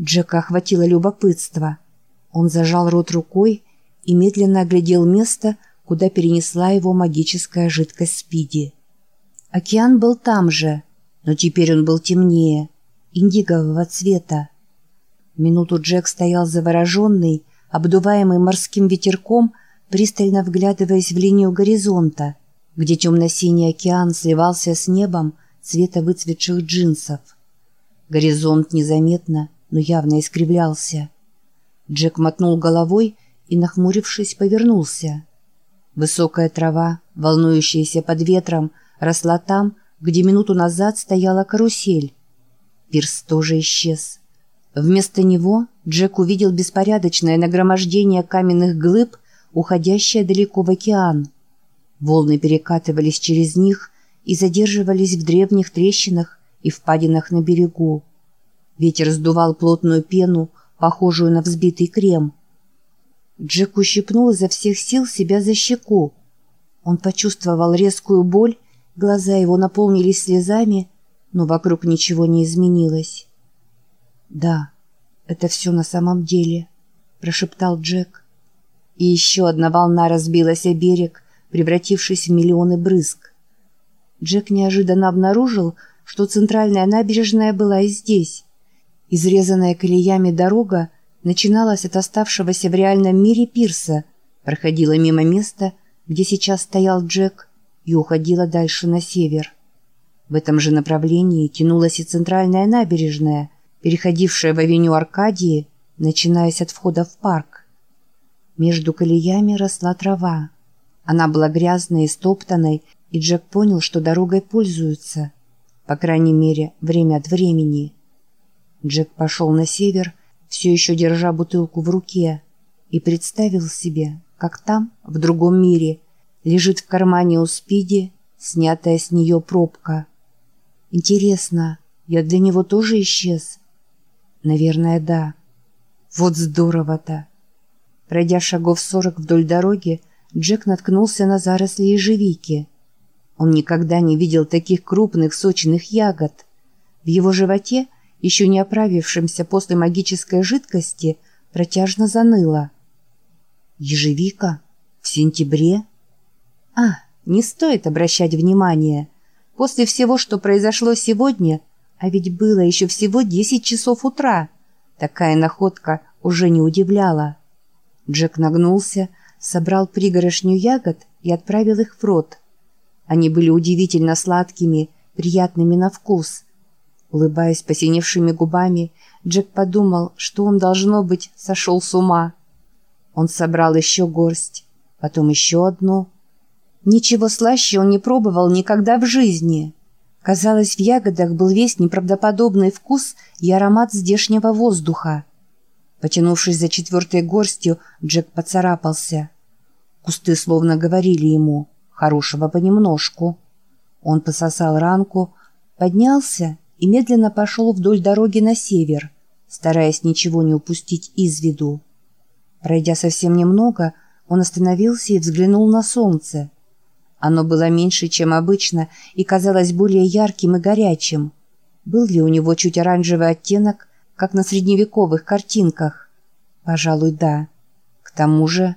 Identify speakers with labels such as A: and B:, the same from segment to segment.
A: Джека охватило любопытство. Он зажал рот рукой и медленно оглядел место, куда перенесла его магическая жидкость Спиди. Океан был там же, но теперь он был темнее, индигового цвета. Минуту Джек стоял завороженный, обдуваемый морским ветерком, пристально вглядываясь в линию горизонта, где темно-синий океан сливался с небом цвета выцветших джинсов. Горизонт незаметно, но явно искривлялся. Джек мотнул головой и, нахмурившись, повернулся. Высокая трава, волнующаяся под ветром, росла там, где минуту назад стояла карусель. Пирс тоже исчез. Вместо него Джек увидел беспорядочное нагромождение каменных глыб, уходящее далеко в океан. Волны перекатывались через них и задерживались в древних трещинах и впадинах на берегу. Ветер сдувал плотную пену, похожую на взбитый крем. Джек ущипнул изо всех сил себя за щеку. Он почувствовал резкую боль, глаза его наполнились слезами, но вокруг ничего не изменилось. «Да, это все на самом деле», — прошептал Джек. И еще одна волна разбилась о берег, превратившись в миллионы брызг. Джек неожиданно обнаружил, что центральная набережная была и здесь. Изрезанная колеями дорога начиналась от оставшегося в реальном мире пирса, проходила мимо места, где сейчас стоял Джек, и уходила дальше на север. В этом же направлении тянулась и центральная набережная, переходившая в авеню Аркадии, начинаясь от входа в парк. Между колеями росла трава. Она была грязной и стоптанной, и Джек понял, что дорогой пользуются, по крайней мере, время от времени. Джек пошел на север, все еще держа бутылку в руке, и представил себе, как там, в другом мире, лежит в кармане у Спиди снятая с нее пробка. Интересно, я для него тоже исчез? Наверное, да. Вот здорово-то. Пройдя шагов сорок вдоль дороги, Джек наткнулся на заросли ежевики. Он никогда не видел таких крупных сочных ягод. В его животе еще не оправившимся после магической жидкости, протяжно заныло. Ежевика? В сентябре? А, не стоит обращать внимание. После всего, что произошло сегодня, а ведь было еще всего 10 часов утра, такая находка уже не удивляла. Джек нагнулся, собрал пригорошню ягод и отправил их в рот. Они были удивительно сладкими, приятными на вкус – Улыбаясь посиневшими губами, Джек подумал, что он, должно быть, сошел с ума. Он собрал еще горсть, потом еще одну. Ничего слаще он не пробовал никогда в жизни. Казалось, в ягодах был весь неправдоподобный вкус и аромат здешнего воздуха. Потянувшись за четвертой горстью, Джек поцарапался. Кусты словно говорили ему «хорошего понемножку». Он пососал ранку, поднялся и медленно пошел вдоль дороги на север, стараясь ничего не упустить из виду. Пройдя совсем немного, он остановился и взглянул на солнце. Оно было меньше, чем обычно, и казалось более ярким и горячим. Был ли у него чуть оранжевый оттенок, как на средневековых картинках? Пожалуй, да. К тому же...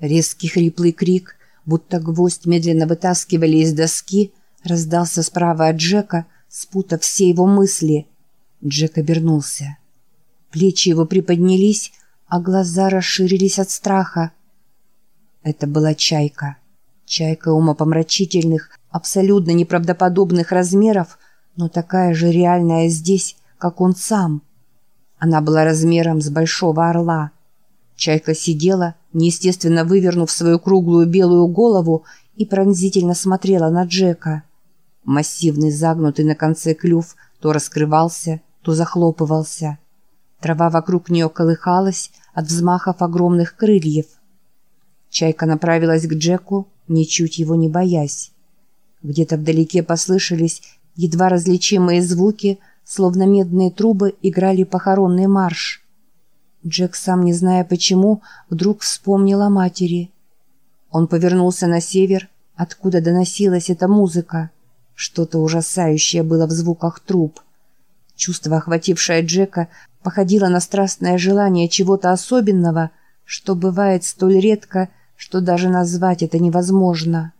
A: Резкий хриплый крик, будто гвоздь медленно вытаскивали из доски, раздался справа от Джека, спутав все его мысли. Джек обернулся. Плечи его приподнялись, а глаза расширились от страха. Это была чайка. Чайка умопомрачительных, абсолютно неправдоподобных размеров, но такая же реальная здесь, как он сам. Она была размером с большого орла. Чайка сидела, неестественно вывернув свою круглую белую голову и пронзительно смотрела на Джека. Массивный загнутый на конце клюв то раскрывался, то захлопывался. Трава вокруг нее колыхалась от взмахов огромных крыльев. Чайка направилась к Джеку, ничуть его не боясь. Где-то вдалеке послышались едва различимые звуки, словно медные трубы играли похоронный марш. Джек, сам не зная почему, вдруг вспомнил о матери. Он повернулся на север, откуда доносилась эта музыка. Что-то ужасающее было в звуках труб. Чувство, охватившее Джека, походило на страстное желание чего-то особенного, что бывает столь редко, что даже назвать это невозможно.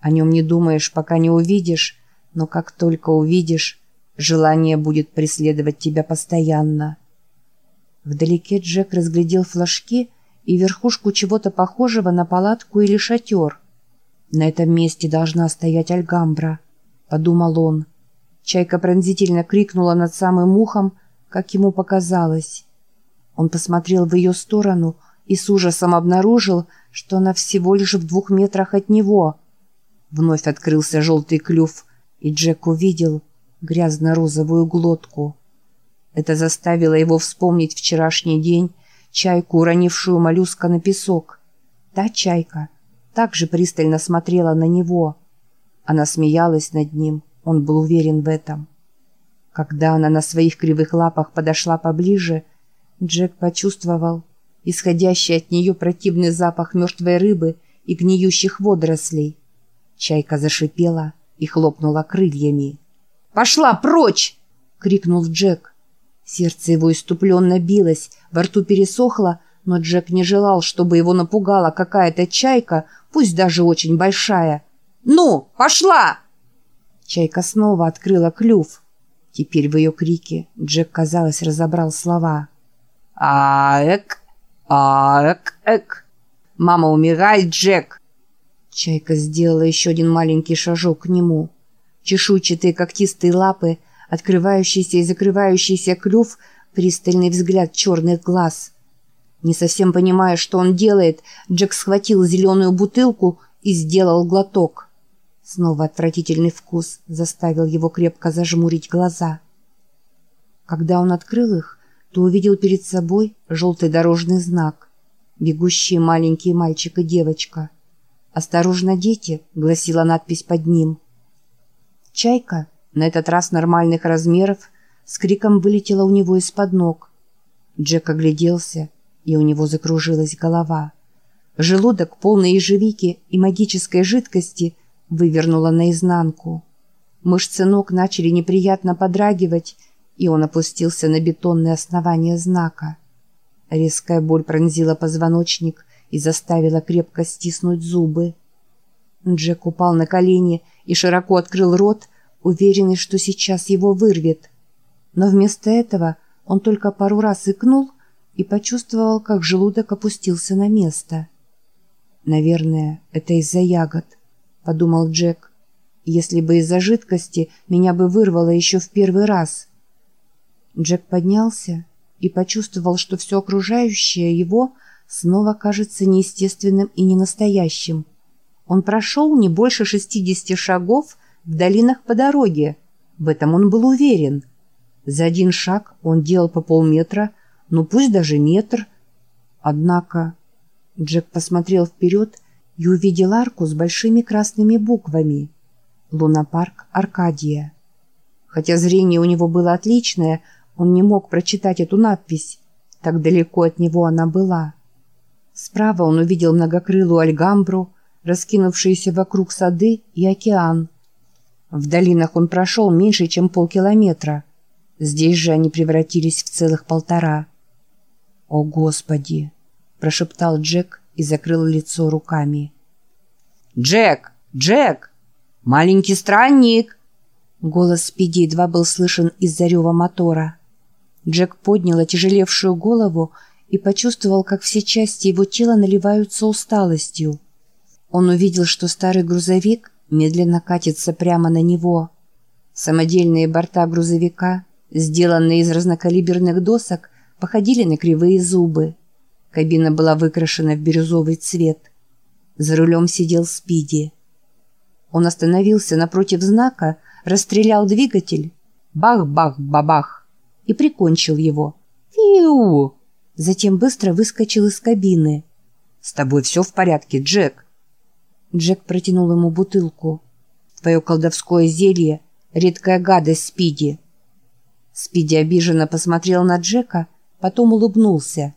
A: О нем не думаешь, пока не увидишь, но как только увидишь, желание будет преследовать тебя постоянно. Вдалеке Джек разглядел флажки и верхушку чего-то похожего на палатку или шатер. «На этом месте должна стоять Альгамбра», — подумал он. Чайка пронзительно крикнула над самым ухом, как ему показалось. Он посмотрел в ее сторону и с ужасом обнаружил, что она всего лишь в двух метрах от него. Вновь открылся желтый клюв, и Джек увидел грязно-розовую глотку. Это заставило его вспомнить вчерашний день, чайку, уронившую моллюска на песок. Та чайка также пристально смотрела на него. Она смеялась над ним, он был уверен в этом. Когда она на своих кривых лапах подошла поближе, Джек почувствовал исходящий от нее противный запах мертвой рыбы и гниющих водорослей. Чайка зашипела и хлопнула крыльями. «Пошла прочь!» — крикнул Джек. Сердце его иступленно билось, во рту пересохло, но Джек не желал, чтобы его напугала какая-то чайка, пусть даже очень большая. «Ну, пошла!» Чайка снова открыла клюв. Теперь в ее крике Джек, казалось, разобрал слова. «А-эк! А-эк-эк! Мама умирает, Джек!» Чайка сделала еще один маленький шажок к нему. Чешуйчатые когтистые лапы, открывающийся и закрывающийся клюв, пристальный взгляд черных глаз. Не совсем понимая, что он делает, Джек схватил зеленую бутылку и сделал глоток. Снова отвратительный вкус заставил его крепко зажмурить глаза. Когда он открыл их, то увидел перед собой желтый дорожный знак. Бегущие маленький мальчик и девочка. «Осторожно, дети!» — гласила надпись под ним. Чайка, на этот раз нормальных размеров, с криком вылетела у него из-под ног. Джек огляделся, и у него закружилась голова. Желудок, полный ежевики и магической жидкости, вывернуло наизнанку. Мышцы ног начали неприятно подрагивать, и он опустился на бетонное основание знака. Резкая боль пронзила позвоночник и заставила крепко стиснуть зубы. Джек упал на колени и широко открыл рот, уверенный, что сейчас его вырвет. Но вместо этого он только пару раз икнул и почувствовал, как желудок опустился на место. «Наверное, это из-за ягод», — подумал Джек. «Если бы из-за жидкости меня бы вырвало еще в первый раз». Джек поднялся и почувствовал, что все окружающее его снова кажется неестественным и ненастоящим. Он прошел не больше шестидесяти шагов в долинах по дороге. В этом он был уверен. За один шаг он делал по полметра, ну пусть даже метр. Однако Джек посмотрел вперед и увидел арку с большими красными буквами. Лунопарк Аркадия. Хотя зрение у него было отличное, он не мог прочитать эту надпись. Так далеко от него она была. Справа он увидел многокрылую альгамбру, раскинувшиеся вокруг сады и океан. В долинах он прошел меньше, чем полкилометра. Здесь же они превратились в целых полтора. «О, Господи!» – прошептал Джек и закрыл лицо руками. «Джек! Джек! Маленький странник!» Голос Спиди едва был слышен из-за рева мотора. Джек поднял отяжелевшую голову и почувствовал, как все части его тела наливаются усталостью. Он увидел, что старый грузовик медленно катится прямо на него. Самодельные борта грузовика, сделанные из разнокалиберных досок, походили на кривые зубы. Кабина была выкрашена в бирюзовый цвет. За рулем сидел Спиди. Он остановился напротив знака, расстрелял двигатель, бах-бах-бабах, и прикончил его. Фиу! Затем быстро выскочил из кабины. «С тобой все в порядке, Джек?» Джек протянул ему бутылку. «Твое колдовское зелье — редкая гадость, Спиди». Спиди обиженно посмотрел на Джека, потом улыбнулся.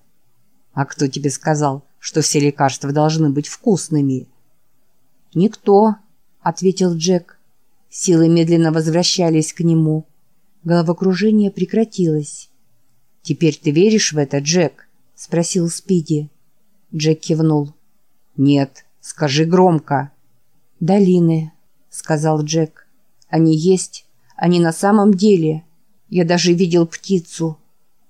A: «А кто тебе сказал, что все лекарства должны быть вкусными?» «Никто», — ответил Джек. Силы медленно возвращались к нему. Головокружение прекратилось.
B: «Теперь ты веришь в это, Джек?» — спросил Спиди.
A: Джек кивнул.
B: «Нет, скажи громко».
A: «Долины», — сказал Джек. «Они есть. Они на самом деле. Я даже видел птицу.